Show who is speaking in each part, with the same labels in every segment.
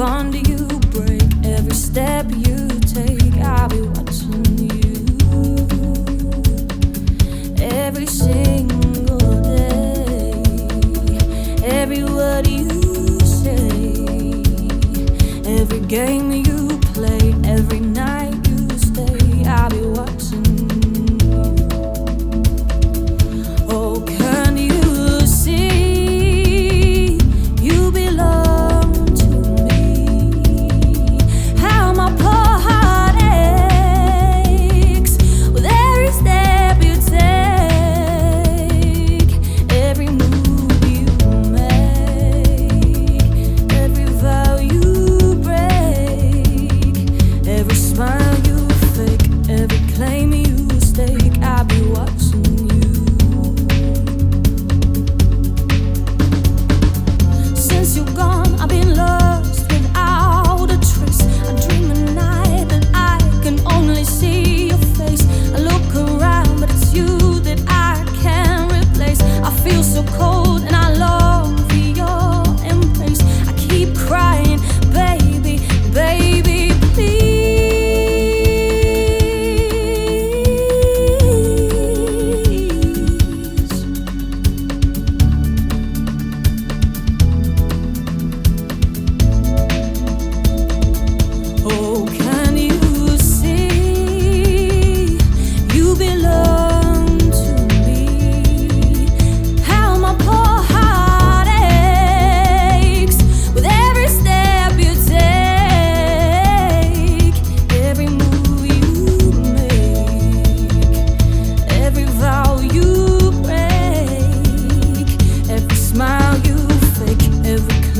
Speaker 1: bond you break, every step you take, I'll be watching you. Every single day, every word you say, every game you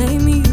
Speaker 1: blame you.